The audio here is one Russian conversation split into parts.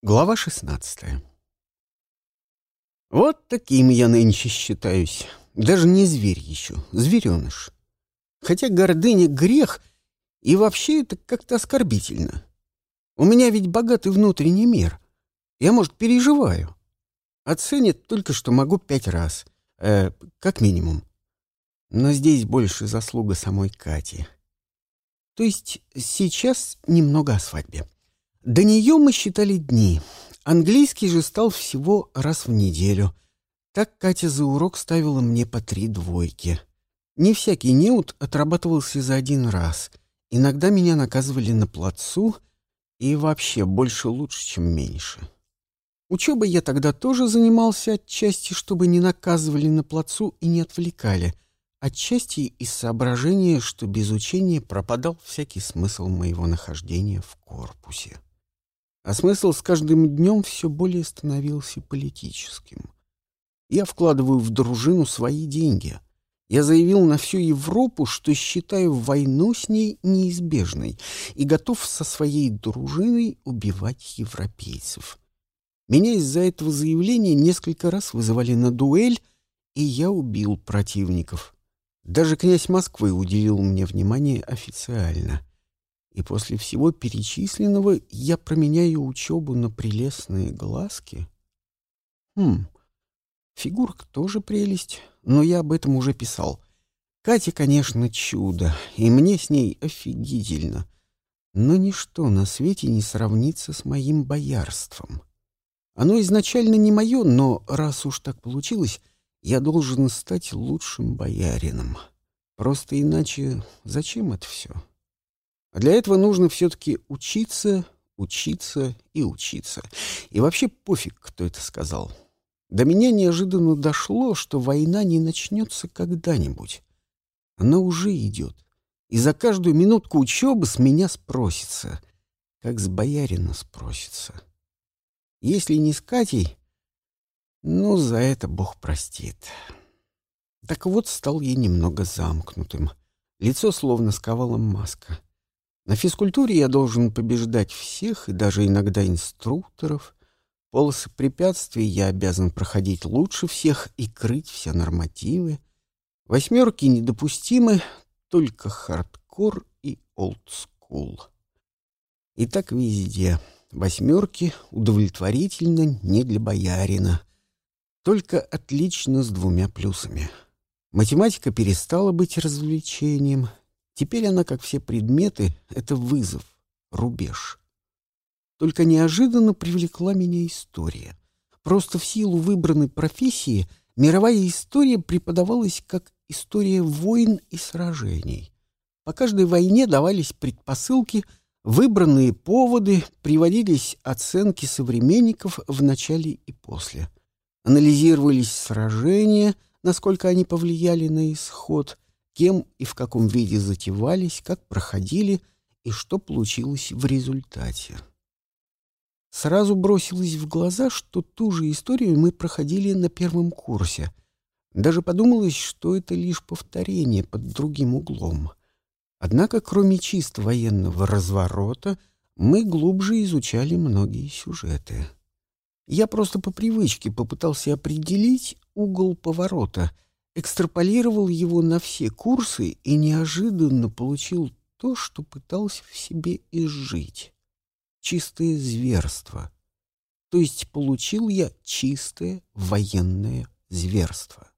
Глава шестнадцатая Вот таким я нынче считаюсь. Даже не зверь еще, звереныш. Хотя гордыня — грех, и вообще это как-то оскорбительно. У меня ведь богатый внутренний мир. Я, может, переживаю. Оценят только, что могу пять раз. Э, как минимум. Но здесь больше заслуга самой Кати. То есть сейчас немного о свадьбе. До нее мы считали дни. Английский же стал всего раз в неделю. Так Катя за урок ставила мне по три двойки. Не всякий неуд отрабатывался за один раз. Иногда меня наказывали на плацу, и вообще больше лучше, чем меньше. Учебой я тогда тоже занимался отчасти, чтобы не наказывали на плацу и не отвлекали, отчасти из соображения, что без учения пропадал всякий смысл моего нахождения в корпусе. А смысл с каждым днем все более становился политическим. Я вкладываю в дружину свои деньги. Я заявил на всю Европу, что считаю войну с ней неизбежной и готов со своей дружиной убивать европейцев. Меня из-за этого заявления несколько раз вызывали на дуэль, и я убил противников. Даже князь Москвы уделил мне внимание официально. И после всего перечисленного я променяю учебу на прелестные глазки? Хм, фигурка тоже прелесть, но я об этом уже писал. Катя, конечно, чудо, и мне с ней офигительно. Но ничто на свете не сравнится с моим боярством. Оно изначально не мое, но раз уж так получилось, я должен стать лучшим боярином. Просто иначе зачем это все? А для этого нужно все-таки учиться, учиться и учиться. И вообще пофиг, кто это сказал. До меня неожиданно дошло, что война не начнется когда-нибудь. Она уже идет. И за каждую минутку учебы с меня спросится, как с боярина спросится. Если не с Катей, ну, за это Бог простит. Так вот, стал я немного замкнутым. Лицо словно сковала маска. На физкультуре я должен побеждать всех и даже иногда инструкторов. Полосы препятствий я обязан проходить лучше всех и крыть все нормативы. Восьмерки недопустимы, только хардкор и олдскул. И так везде. Восьмерки удовлетворительно не для боярина. Только отлично с двумя плюсами. Математика перестала быть развлечением, Теперь она, как все предметы, — это вызов, рубеж. Только неожиданно привлекла меня история. Просто в силу выбранной профессии мировая история преподавалась как история войн и сражений. По каждой войне давались предпосылки, выбранные поводы, приводились оценки современников в начале и после. Анализировались сражения, насколько они повлияли на исход — кем и в каком виде затевались, как проходили и что получилось в результате. Сразу бросилось в глаза, что ту же историю мы проходили на первом курсе. Даже подумалось, что это лишь повторение под другим углом. Однако, кроме чисто военного разворота, мы глубже изучали многие сюжеты. Я просто по привычке попытался определить угол поворота — экстраполировал его на все курсы и неожиданно получил то, что пытался в себе изжить. Чистое зверство. То есть получил я чистое военное зверство.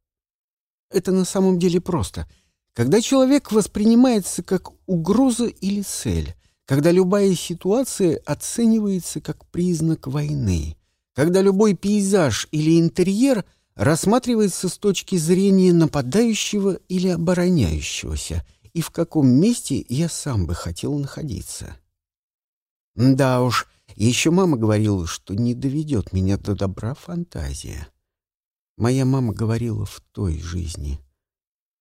Это на самом деле просто. Когда человек воспринимается как угроза или цель, когда любая ситуация оценивается как признак войны, когда любой пейзаж или интерьер — рассматривается с точки зрения нападающего или обороняющегося, и в каком месте я сам бы хотел находиться. Да уж, еще мама говорила, что не доведет меня до добра фантазия. Моя мама говорила в той жизни.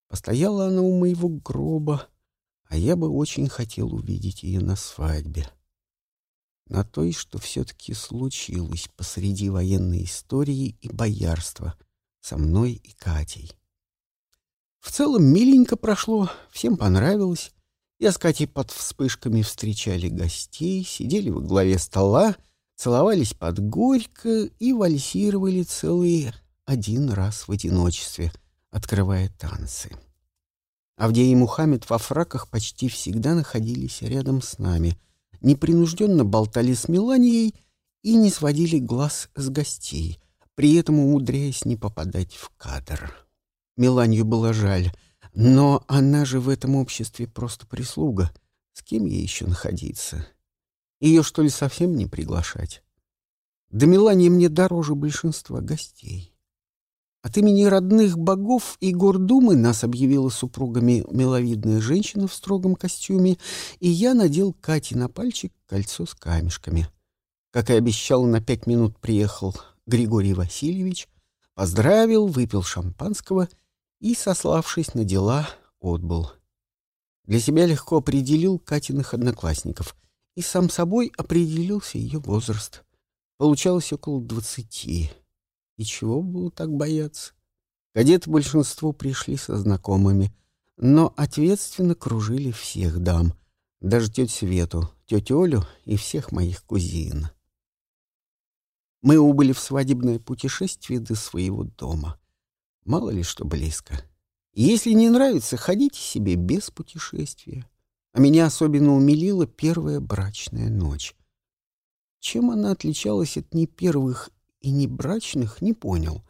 Постояла она у моего гроба, а я бы очень хотел увидеть ее на свадьбе. На той, что все-таки случилось посреди военной истории и боярства — со мной и Катей. В целом миленько прошло, всем понравилось. Я с Катей под вспышками встречали гостей, сидели во главе стола, целовались под горько и вальсировали целый один раз в одиночестве, открывая танцы. Авдей и Мухаммед во фраках почти всегда находились рядом с нами, непринужденно болтали с Меланией и не сводили глаз с гостей, при этом умудряясь не попадать в кадр. Меланию было жаль, но она же в этом обществе просто прислуга. С кем ей еще находиться? Ее, что ли, совсем не приглашать? Да Мелания мне дороже большинства гостей. От имени родных богов и гордумы нас объявила супругами миловидная женщина в строгом костюме, и я надел Кате на пальчик кольцо с камешками. Как и обещал, на пять минут приехал Григорий Васильевич, поздравил, выпил шампанского и, сославшись на дела, отбыл. Для себя легко определил Катиных одноклассников и сам собой определился ее возраст. Получалось около двадцати. И чего было так бояться? Кадеты большинство пришли со знакомыми, но ответственно кружили всех дам, даже тетю Свету, тетю Олю и всех моих кузин. Мы убыли в свадебное путешествие до своего дома. Мало ли что близко. Если не нравится, ходите себе без путешествия. А меня особенно умилила первая брачная ночь. Чем она отличалась от не первых и не брачных, не понял.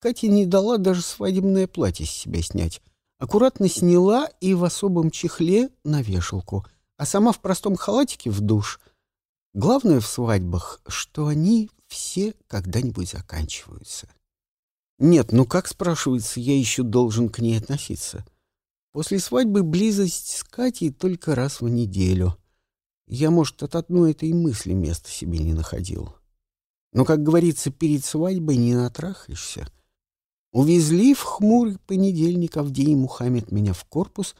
Катя не дала даже свадебное платье с себя снять. Аккуратно сняла и в особом чехле на вешалку, а сама в простом халатике в душ. Главное в свадьбах, что они все когда-нибудь заканчиваются. Нет, ну как, спрашивается, я еще должен к ней относиться? После свадьбы близость с Катей только раз в неделю. Я, может, от одной этой мысли места себе не находил. Но, как говорится, перед свадьбой не натрахаешься. Увезли в хмурый понедельник Авдей Мухаммед меня в корпус,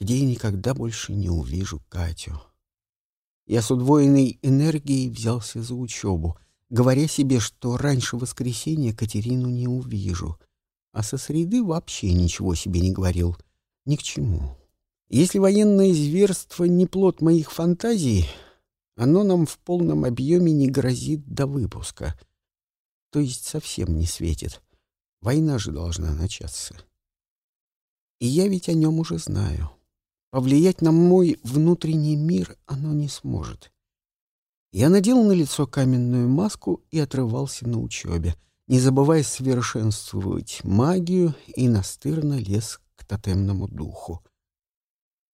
где я никогда больше не увижу Катю. Я с удвоенной энергией взялся за учебу — говоря себе, что раньше воскресенья Катерину не увижу, а со среды вообще ничего себе не говорил. Ни к чему. Если военное зверство не плод моих фантазий, оно нам в полном объеме не грозит до выпуска. То есть совсем не светит. Война же должна начаться. И я ведь о нем уже знаю. Повлиять на мой внутренний мир оно не сможет. Я надел на лицо каменную маску и отрывался на учебе, не забывая совершенствовать магию и настырно лез к тотемному духу.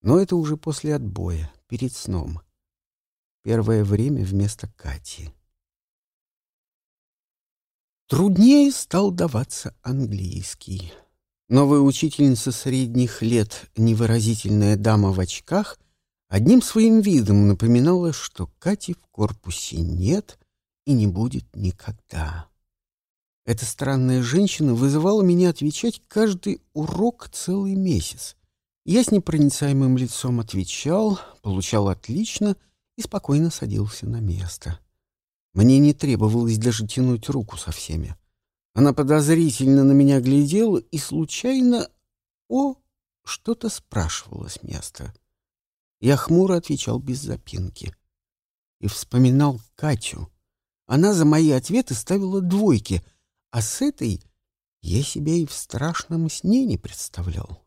Но это уже после отбоя, перед сном. Первое время вместо Кати. Труднее стал даваться английский. Новая учительница средних лет, невыразительная дама в очках, Одним своим видом напоминала, что Кати в корпусе нет и не будет никогда. Эта странная женщина вызывала меня отвечать каждый урок целый месяц. Я с непроницаемым лицом отвечал, получал отлично и спокойно садился на место. Мне не требовалось даже тянуть руку со всеми. Она подозрительно на меня глядела и случайно, о, что-то спрашивала с места. Я хмуро отвечал без запинки. И вспоминал Катю. Она за мои ответы ставила двойки, а с этой я себя и в страшном сне не представлял.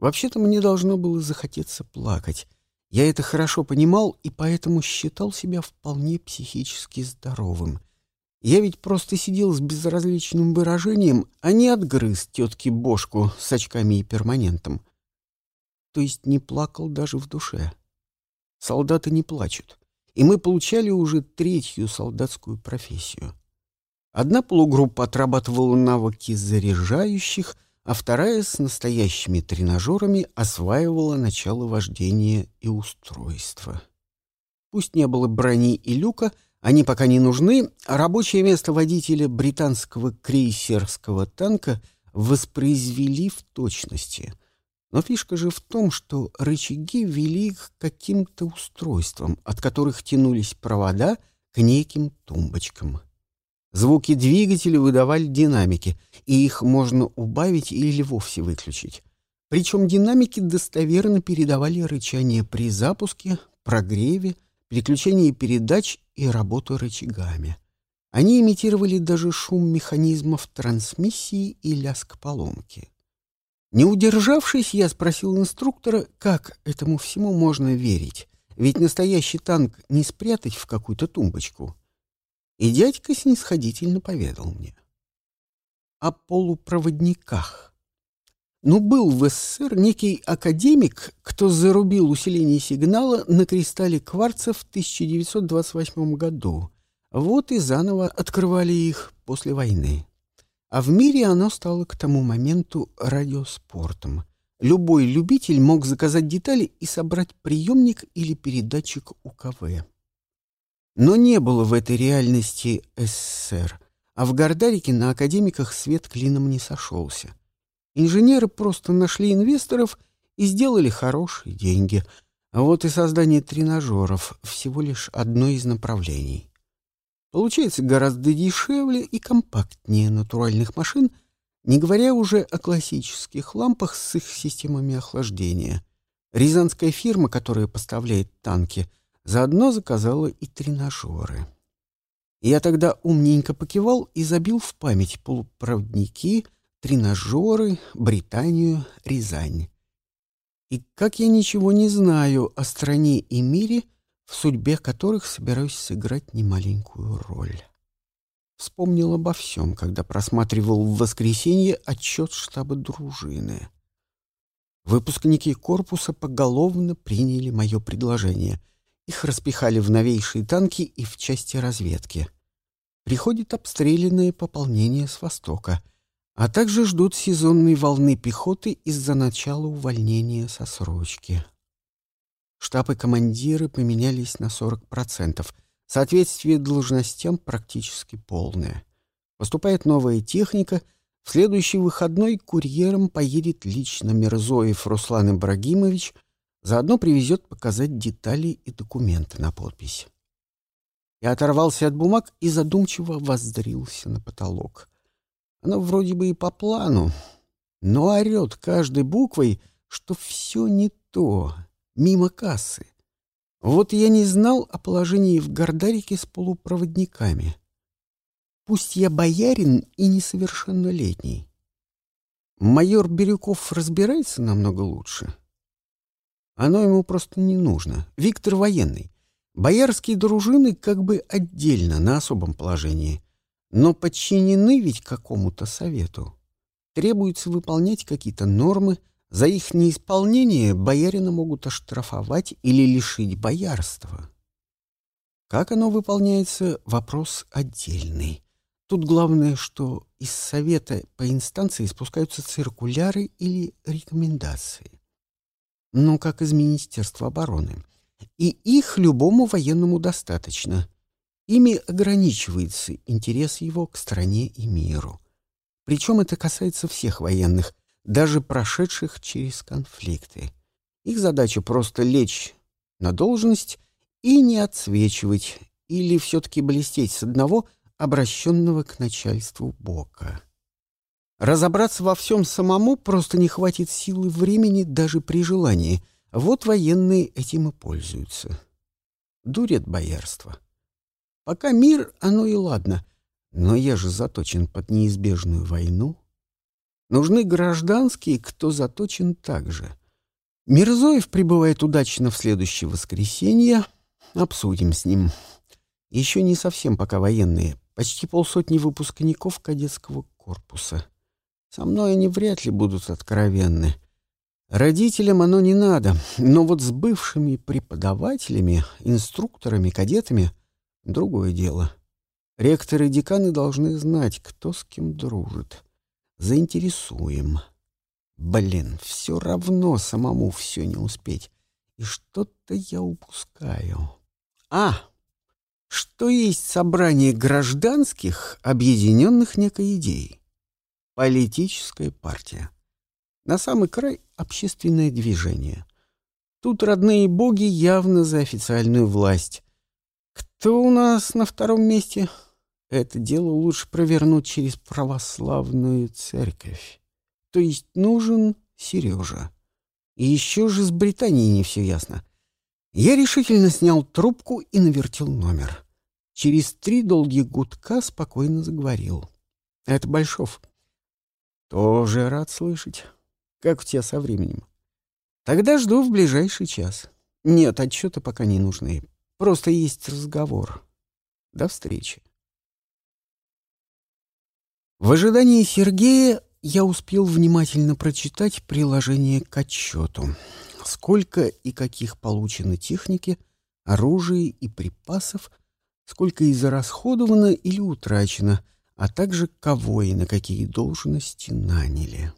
Вообще-то мне должно было захотеться плакать. Я это хорошо понимал и поэтому считал себя вполне психически здоровым. Я ведь просто сидел с безразличным выражением, а не отгрыз тетки бошку с очками и перманентом то есть не плакал даже в душе. Солдаты не плачут, и мы получали уже третью солдатскую профессию. Одна полугруппа отрабатывала навыки заряжающих, а вторая с настоящими тренажерами осваивала начало вождения и устройства. Пусть не было брони и люка, они пока не нужны, а рабочее место водителя британского крейсерского танка воспроизвели в точности — но фишка же в том, что рычаги вели к каким-то устройствам, от которых тянулись провода к неким тумбочкам. Звуки двигателя выдавали динамики, и их можно убавить или вовсе выключить. Причем динамики достоверно передавали рычание при запуске, прогреве, переключение передач и работу рычагами. Они имитировали даже шум механизмов трансмиссии и лязг поломки. Не удержавшись, я спросил инструктора, как этому всему можно верить, ведь настоящий танк не спрятать в какую-то тумбочку. И дядька снисходительно поведал мне. О полупроводниках. Ну, был в СССР некий академик, кто зарубил усиление сигнала на кристалле кварца в 1928 году. Вот и заново открывали их после войны. А в мире оно стало к тому моменту радиоспортом. Любой любитель мог заказать детали и собрать приемник или передатчик УКВ. Но не было в этой реальности СССР, а в Гордарике на академиках свет клином не сошелся. Инженеры просто нашли инвесторов и сделали хорошие деньги. А вот и создание тренажеров — всего лишь одно из направлений. Получается гораздо дешевле и компактнее натуральных машин, не говоря уже о классических лампах с их системами охлаждения. Рязанская фирма, которая поставляет танки, заодно заказала и тренажеры. Я тогда умненько покивал и забил в память полупроводники, тренажеры, Британию, Рязань. И как я ничего не знаю о стране и мире, в судьбе которых собираюсь сыграть немаленькую роль. Вспомнил обо всем, когда просматривал в воскресенье отчет штаба дружины. Выпускники корпуса поголовно приняли мое предложение — их распихали в новейшие танки и в части разведки. Приходит обстрелянное пополнение с востока, а также ждут сезонной волны пехоты из-за начала увольнения со срочки. Штабы командиры поменялись на 40%. Соответствие должностям практически полное. Поступает новая техника. В следующий выходной курьером поедет лично Мирзоев Руслан Ибрагимович — Заодно привезет показать детали и документы на подпись. Я оторвался от бумаг и задумчиво воззрился на потолок. Оно вроде бы и по плану, но орет каждой буквой, что все не то, мимо кассы. Вот я не знал о положении в Гордарике с полупроводниками. Пусть я боярин и несовершеннолетний. Майор Бирюков разбирается намного лучше. Оно ему просто не нужно. Виктор военный. Боярские дружины как бы отдельно, на особом положении. Но подчинены ведь какому-то совету. Требуется выполнять какие-то нормы. За их неисполнение боярина могут оштрафовать или лишить боярства. Как оно выполняется — вопрос отдельный. Тут главное, что из совета по инстанции спускаются циркуляры или рекомендации ну, как из Министерства обороны. И их любому военному достаточно. Ими ограничивается интерес его к стране и миру. Причем это касается всех военных, даже прошедших через конфликты. Их задача просто лечь на должность и не отсвечивать, или все-таки блестеть с одного обращенного к начальству бока. Разобраться во всем самому просто не хватит силы времени даже при желании. Вот военные этим и пользуются. Дурят боярство. Пока мир, оно и ладно. Но я же заточен под неизбежную войну. Нужны гражданские, кто заточен так же. Мирзоев прибывает удачно в следующее воскресенье. Обсудим с ним. Еще не совсем пока военные. Почти полсотни выпускников кадетского корпуса. Со мной они вряд ли будут откровенны. Родителям оно не надо, но вот с бывшими преподавателями, инструкторами, кадетами — другое дело. Ректоры и деканы должны знать, кто с кем дружит. Заинтересуем. Блин, все равно самому все не успеть. И что-то я упускаю. А, что есть собрание гражданских, объединенных некой идеей. Политическая партия. На самый край — общественное движение. Тут родные боги явно за официальную власть. Кто у нас на втором месте? Это дело лучше провернуть через православную церковь. То есть нужен Сережа. И еще же с Британией не все ясно. Я решительно снял трубку и навертел номер. Через три долгих гудка спокойно заговорил. «Это Большов». «Тоже рад слышать. Как у тебя со временем?» «Тогда жду в ближайший час. Нет, отчеты пока не нужны. Просто есть разговор. До встречи». В ожидании Сергея я успел внимательно прочитать приложение к отчету. Сколько и каких получено техники, оружия и припасов, сколько израсходовано или утрачено, а также кого и на какие должности наняли.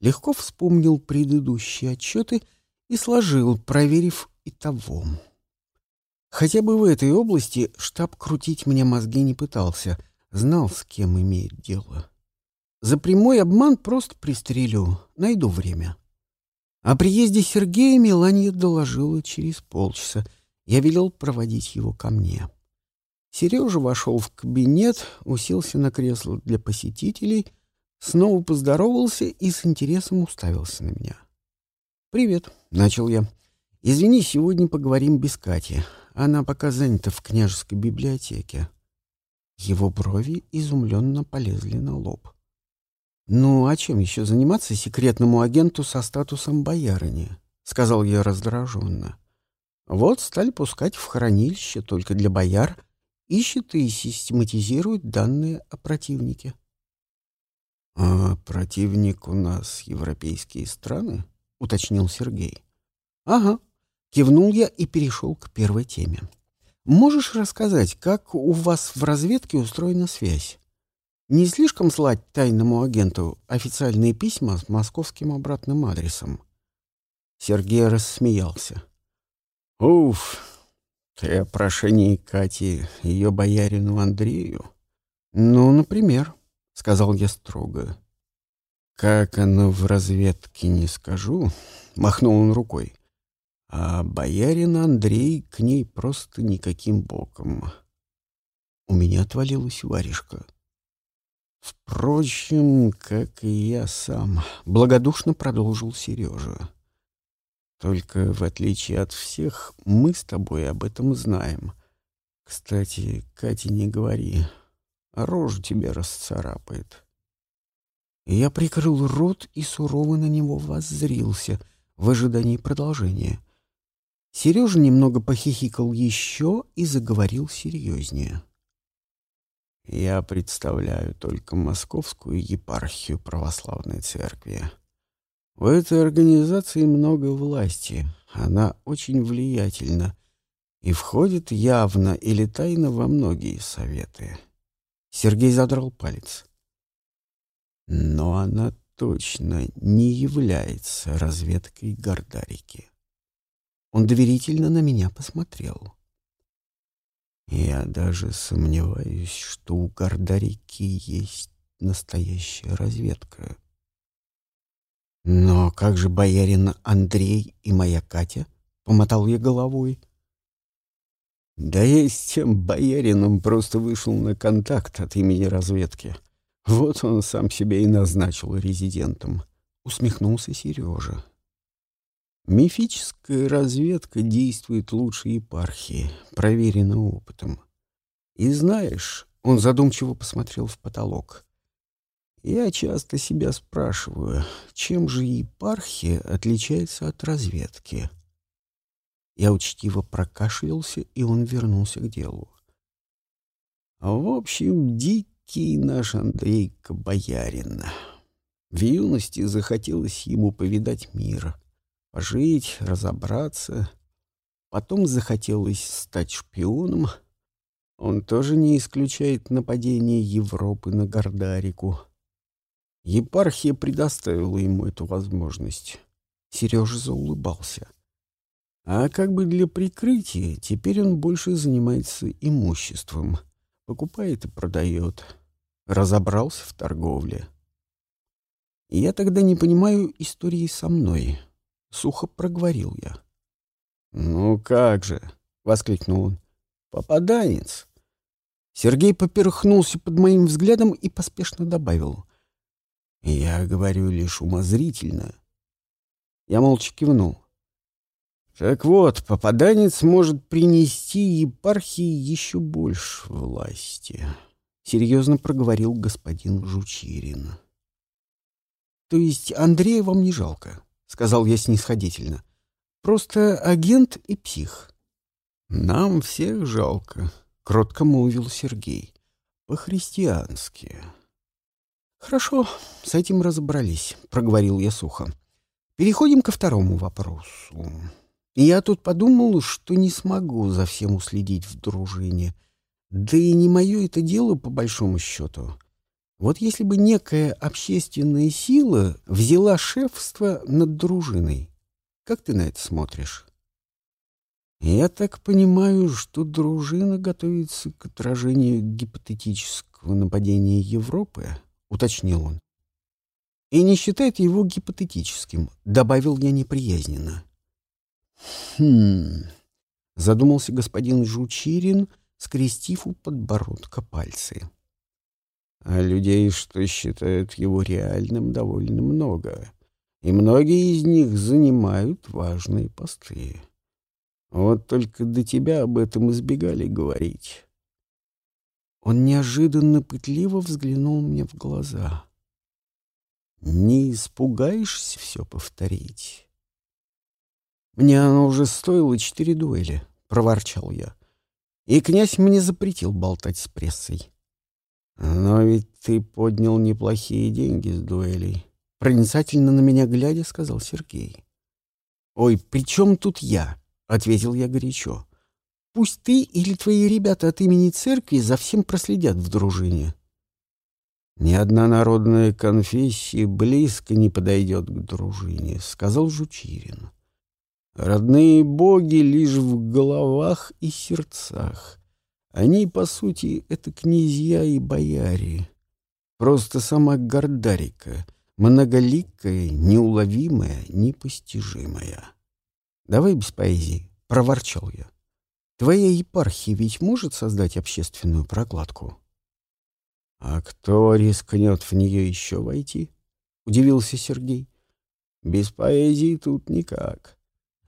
Легко вспомнил предыдущие отчеты и сложил, проверив и того. Хотя бы в этой области штаб крутить мне мозги не пытался — Знал, с кем имеет дело. За прямой обман просто пристрелю, найду время. О приезде Сергея Меланья доложила через полчаса. Я велел проводить его ко мне. Сережа вошел в кабинет, уселся на кресло для посетителей, снова поздоровался и с интересом уставился на меня. «Привет», — начал я. «Извини, сегодня поговорим без Кати. Она пока занята в княжеской библиотеке». Его брови изумленно полезли на лоб. «Ну, а чем еще заниматься секретному агенту со статусом боярыни?» — сказал я раздраженно. «Вот стали пускать в хранилище только для бояр, ищет и систематизирует данные о противнике». «А противник у нас европейские страны?» — уточнил Сергей. «Ага», — кивнул я и перешел к первой теме. Можешь рассказать, как у вас в разведке устроена связь? Не слишком слать тайному агенту официальные письма с московским обратным адресом?» Сергей рассмеялся. «Уф, ты о прошении Кати ее боярину Андрею?» «Ну, например», — сказал я строго. «Как оно в разведке, не скажу», — махнул он рукой а боярин Андрей к ней просто никаким боком. У меня отвалилась варежка. Впрочем, как и я сам, благодушно продолжил Сережа. Только в отличие от всех, мы с тобой об этом знаем. Кстати, Кате не говори, а рожу тебе расцарапает. Я прикрыл рот и сурово на него воззрился в ожидании продолжения. Сережа немного похихикал еще и заговорил серьезнее. «Я представляю только Московскую епархию православной церкви. В этой организации много власти, она очень влиятельна и входит явно или тайно во многие советы». Сергей задрал палец. «Но она точно не является разведкой Гордарики». Он доверительно на меня посмотрел. Я даже сомневаюсь, что у Гордарики есть настоящая разведка. Но как же боярин Андрей и моя Катя? Помотал я головой. Да я с тем боярином просто вышел на контакт от имени разведки. Вот он сам себя и назначил резидентом. Усмехнулся Сережа. Мифическая разведка действует лучше епархии, проверена опытом. И знаешь, он задумчиво посмотрел в потолок. Я часто себя спрашиваю, чем же епархия отличается от разведки? Я учтиво прокашлялся, и он вернулся к делу. В общем, дикий наш Андрейка боярин. В юности захотелось ему повидать мир — пожить, разобраться. Потом захотелось стать шпионом. Он тоже не исключает нападение Европы на Гордарику. Епархия предоставила ему эту возможность. Сережа заулыбался. А как бы для прикрытия, теперь он больше занимается имуществом. Покупает и продает. Разобрался в торговле. Я тогда не понимаю истории со мной. Сухо проговорил я. «Ну как же!» — воскликнул он. «Попаданец!» Сергей поперхнулся под моим взглядом и поспешно добавил. «Я говорю лишь умозрительно». Я молча кивнул. Так вот, попаданец может принести епархии еще больше власти, — серьезно проговорил господин Жучирин. — То есть Андрея вам не жалко, — сказал я снисходительно. — Просто агент и псих. — Нам всех жалко, — кротко молвил Сергей. — По-христиански. — Хорошо, с этим разобрались, — проговорил я сухо. — Переходим ко второму вопросу. Я тут подумал, что не смогу за всем уследить в дружине. Да и не мое это дело, по большому счету. Вот если бы некая общественная сила взяла шефство над дружиной, как ты на это смотришь? Я так понимаю, что дружина готовится к отражению гипотетического нападения Европы, уточнил он. И не считает его гипотетическим, добавил я неприязненно. «Хм...» — задумался господин Жучирин, скрестив у подбородка пальцы. «А людей, что считают его реальным, довольно много, и многие из них занимают важные посты. Вот только до тебя об этом избегали говорить». Он неожиданно пытливо взглянул мне в глаза. «Не испугаешься все повторить?» «Мне оно уже стоило четыре дуэли», — проворчал я. «И князь мне запретил болтать с прессой». «Но ведь ты поднял неплохие деньги с дуэлей», — проницательно на меня глядя сказал Сергей. «Ой, при чем тут я?» — ответил я горячо. «Пусть ты или твои ребята от имени церкви за всем проследят в дружине». «Ни одна народная конфессия близко не подойдет к дружине», — сказал Жучирин. Родные боги лишь в головах и сердцах. Они, по сути, это князья и бояре. Просто сама Гордарика, многоликая, неуловимая, непостижимая. «Давай без поэзии», — проворчал я. «Твоя епархия ведь может создать общественную прокладку?» «А кто рискнет в нее еще войти?» — удивился Сергей. «Без поэзии тут никак.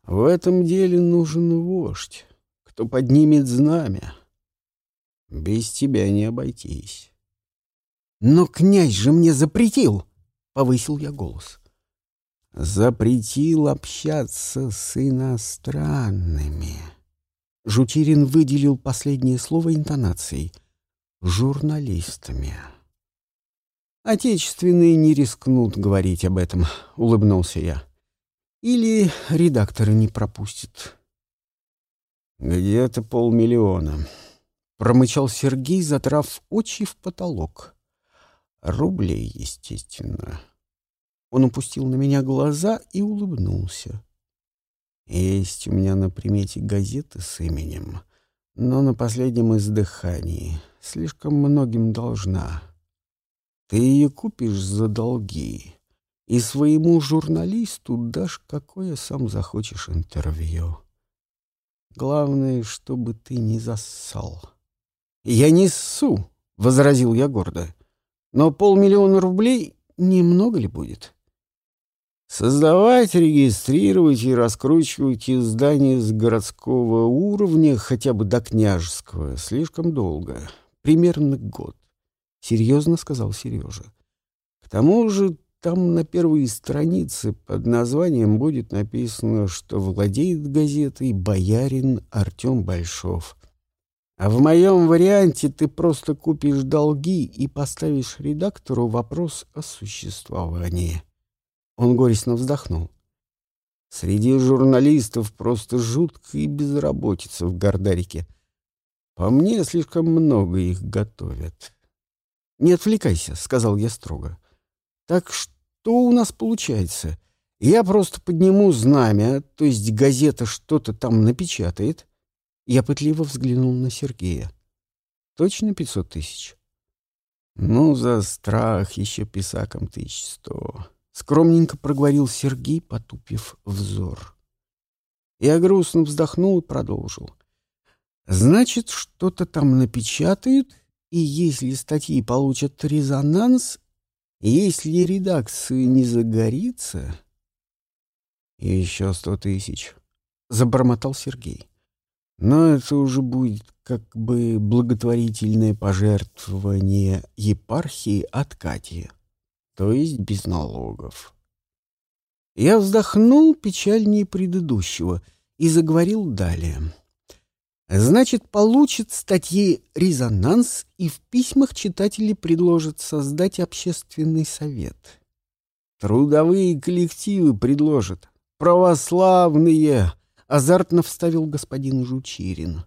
В этом деле нужен вождь, кто поднимет знамя. Без тебя не обойтись. Но князь же мне запретил, — повысил я голос. Запретил общаться с иностранными. Жутирин выделил последнее слово интонацией. Журналистами. Отечественные не рискнут говорить об этом, — улыбнулся я. Или редакторы не пропустят. «Где-то полмиллиона», — промычал Сергей, затрав очи в потолок. «Рублей, естественно». Он упустил на меня глаза и улыбнулся. «Есть у меня на примете газеты с именем, но на последнем издыхании. Слишком многим должна. Ты ее купишь за долги, и своему журналисту дашь какое сам захочешь интервью. Главное, чтобы ты не зассал. «Я не ссу», — возразил я гордо. «Но полмиллиона рублей немного ли будет?» Создавать, регистрировать и раскручивать издания с городского уровня хотя бы до княжеского слишком долго. Примерно год. Серьезно сказал Сережа. К тому же там на первой странице под названием будет написано, что владеет газетой боярин Артем Большов. А в моем варианте ты просто купишь долги и поставишь редактору вопрос о существовании. Он горестно вздохнул. Среди журналистов просто жуткая безработица в Гордарике. По мне, слишком много их готовят. «Не отвлекайся», — сказал я строго. Так что у нас получается? Я просто подниму знамя, то есть газета что-то там напечатает. Я пытливо взглянул на Сергея. Точно пятьсот тысяч? Ну, за страх еще писаком тысяч сто. Скромненько проговорил Сергей, потупив взор. Я грустно вздохнул и продолжил. Значит, что-то там напечатают, и если статьи получат резонанс, если редакция не загорится... Еще сто тысяч. — забормотал Сергей. «Но это уже будет как бы благотворительное пожертвование епархии от Кати, то есть без налогов». Я вздохнул печальнее предыдущего и заговорил далее. Значит, получит статьи резонанс, и в письмах читатели предложат создать общественный совет. Трудовые коллективы предложат. Православные, азартно вставил господин Жучирин.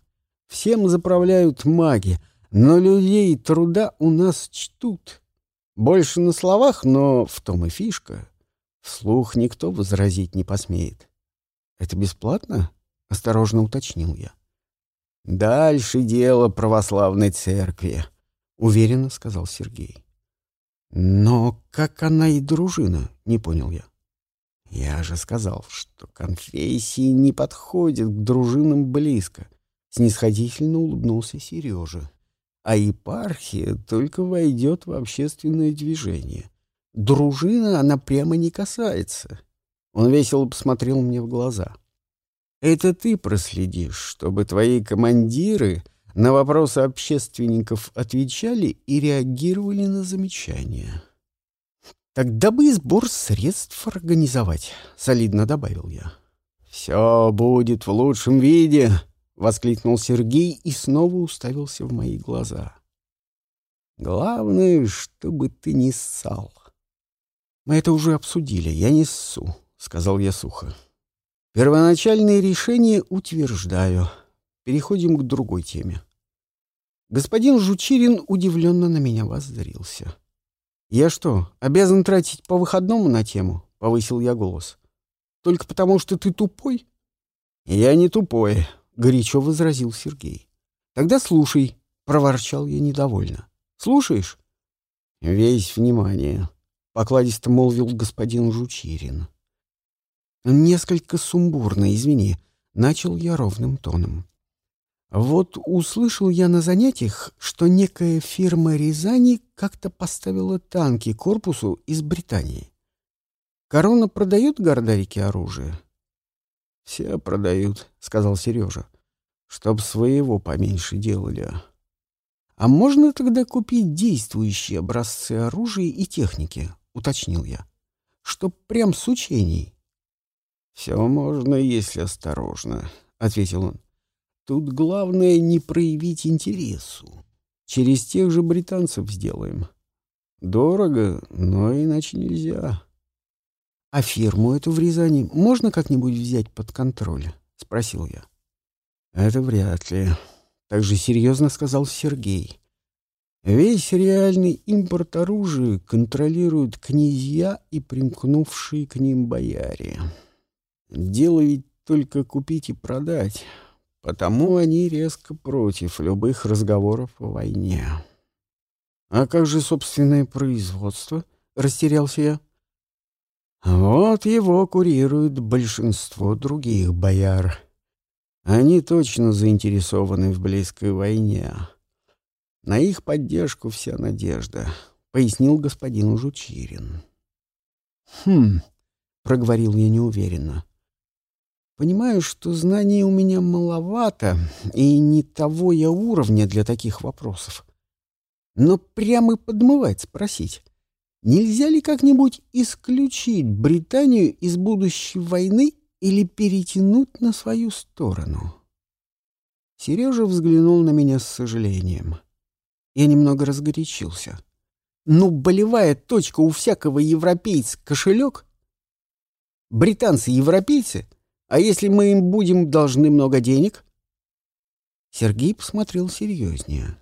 Всем заправляют маги, но людей труда у нас чтут. Больше на словах, но в том и фишка. Вслух никто возразить не посмеет. «Это бесплатно?» — осторожно уточнил я. «Дальше дело православной церкви», — уверенно сказал Сергей. «Но как она и дружина?» — не понял я. «Я же сказал, что конфессии не подходят к дружинам близко», — снисходительно улыбнулся Сережа. «А епархия только войдет в общественное движение. Дружина она прямо не касается. Он весело посмотрел мне в глаза. Это ты проследишь, чтобы твои командиры на вопросы общественников отвечали и реагировали на замечания. Тогда бы и сбор средств организовать, солидно добавил я. Все будет в лучшем виде, воскликнул Сергей и снова уставился в мои глаза. Главное, чтобы ты не ссал. «Мы это уже обсудили, я не ссу», — сказал я сухо. «Первоначальные решения утверждаю. Переходим к другой теме». Господин Жучирин удивленно на меня воззрился. «Я что, обязан тратить по выходному на тему?» — повысил я голос. «Только потому, что ты тупой?» «Я не тупой», — горячо возразил Сергей. «Тогда слушай», — проворчал я недовольно. «Слушаешь?» «Весь внимание», — покладисто молвил господин Жучирин. «Несколько сумбурно, извини», — начал я ровным тоном. «Вот услышал я на занятиях, что некая фирма Рязани как-то поставила танки корпусу из Британии. Корона продает Гордарике оружие?» «Все продают», — сказал Сережа, — «чтоб своего поменьше делали». «А можно тогда купить действующие образцы оружия и техники?» — уточнил я. «Чтоб прям с учений». «Все можно, если осторожно», — ответил он. «Тут главное не проявить интересу. Через тех же британцев сделаем. Дорого, но иначе нельзя». «А фирму эту в Рязани можно как-нибудь взять под контроль?» — спросил я. «Это вряд ли», — так же серьезно сказал Сергей. Весь реальный импорт оружия контролируют князья и примкнувшие к ним бояре. Дело ведь только купить и продать, потому они резко против любых разговоров о войне. «А как же собственное производство?» — растерялся я. «Вот его курирует большинство других бояр. Они точно заинтересованы в близкой войне». На их поддержку вся надежда, — пояснил господин Жучирин. «Хм», — проговорил я неуверенно. «Понимаю, что знаний у меня маловато, и не того я уровня для таких вопросов. Но прямо подмывать спросить, нельзя ли как-нибудь исключить Британию из будущей войны или перетянуть на свою сторону?» Сережа взглянул на меня с сожалением. — я немного разгорячился. Ну, болевая точка у всякого европейца — кошелек. Британцы — европейцы, а если мы им будем должны много денег? Сергей посмотрел серьезнее.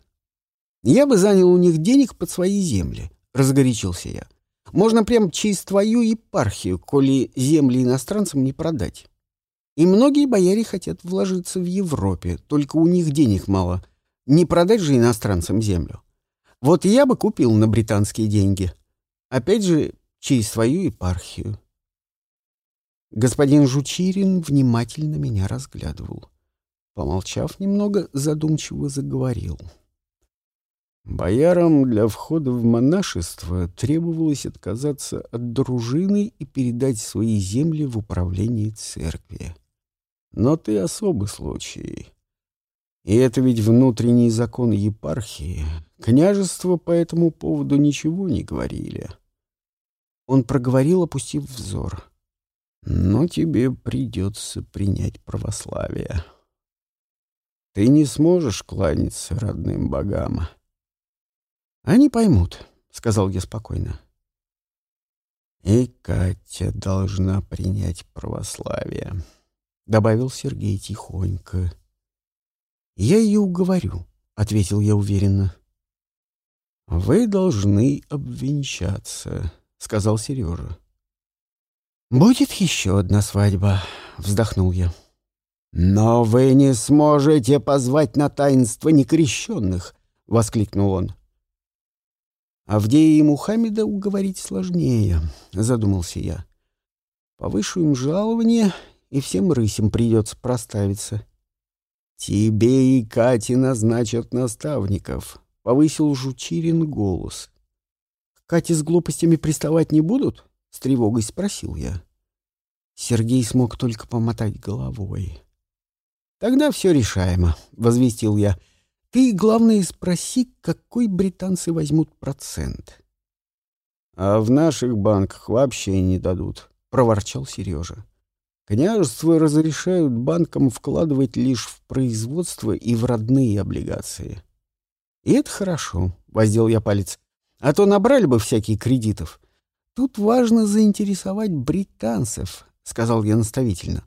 Я бы занял у них денег под свои земли, — разгорячился я. Можно прям через твою епархию, коли земли иностранцам не продать. И многие бояре хотят вложиться в Европе, только у них денег мало — не продать же иностранцам землю. Вот я бы купил на британские деньги. Опять же, через свою епархию. Господин Жучирин внимательно меня разглядывал. Помолчав немного, задумчиво заговорил. Боярам для входа в монашество требовалось отказаться от дружины и передать свои земли в управление церкви. Но ты особый случай. И это ведь внутренний закон епархии. Княжество по этому поводу ничего не говорили. Он проговорил, опустив взор. Но тебе придется принять православие. Ты не сможешь кланяться родным богам. Они поймут, — сказал я спокойно. И Катя должна принять православие, — добавил Сергей тихонько. Я ее уговорю, — ответил я уверенно. Вы должны обвенчаться, — сказал Сережа. «Будет еще одна свадьба», — вздохнул я. «Но вы не сможете позвать на таинство некрещенных!» — воскликнул он. «Авдея и Мухаммеда уговорить сложнее», — задумался я. «Повышу им жалование, и всем рысям придется проставиться». «Тебе и Кате назначат наставников», — повысил Жучирин голос. «Кате с глупостями приставать не будут?» — с тревогой спросил я. Сергей смог только помотать головой. «Тогда все решаемо», — возвестил я. «Ты, главное, спроси, какой британцы возьмут процент». «А в наших банках вообще не дадут», — проворчал Сережа. «Княжества разрешают банкам вкладывать лишь в производство и в родные облигации». «И это хорошо», — воздел я палец. «А то набрали бы всякие кредитов. Тут важно заинтересовать британцев, — сказал я наставительно.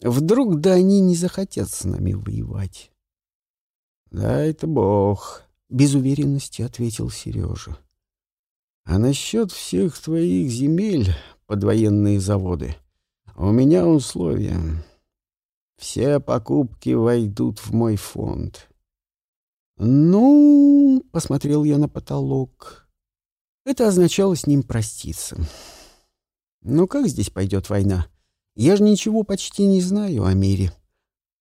Вдруг да они не захотят с нами воевать. Да это бог, — без уверенности ответил Сережа. А насчет всех твоих земель под военные заводы у меня условия. Все покупки войдут в мой фонд. «Ну...» — посмотрел я на потолок. Это означало с ним проститься. Но как здесь пойдет война? Я же ничего почти не знаю о мире.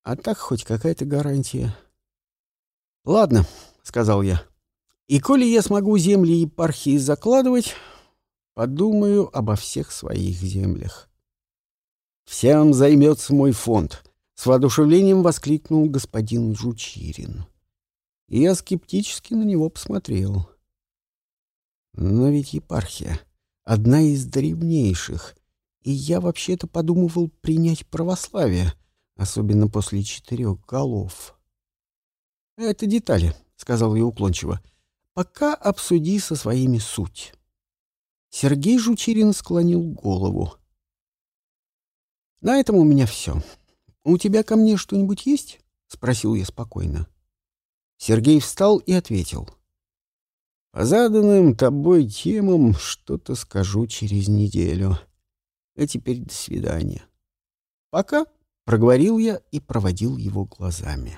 А так хоть какая-то гарантия. «Ладно», — сказал я. «И коли я смогу земли епархии закладывать, подумаю обо всех своих землях». «Всем займется мой фонд», — с воодушевлением воскликнул господин Жучирин. И я скептически на него посмотрел. Но ведь епархия — одна из древнейших, и я вообще-то подумывал принять православие, особенно после четырех голов. — Это детали, — сказал я уклончиво. — Пока обсуди со своими суть. Сергей Жучирин склонил голову. — На этом у меня все. У тебя ко мне что-нибудь есть? — спросил я спокойно. Сергей встал и ответил — по заданным тобой темам что-то скажу через неделю. А теперь до свидания. Пока, — проговорил я и проводил его глазами.